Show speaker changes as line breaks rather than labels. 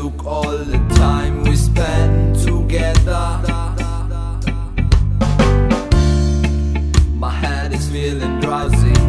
took all the time we spent together. My head is feeling drowsy.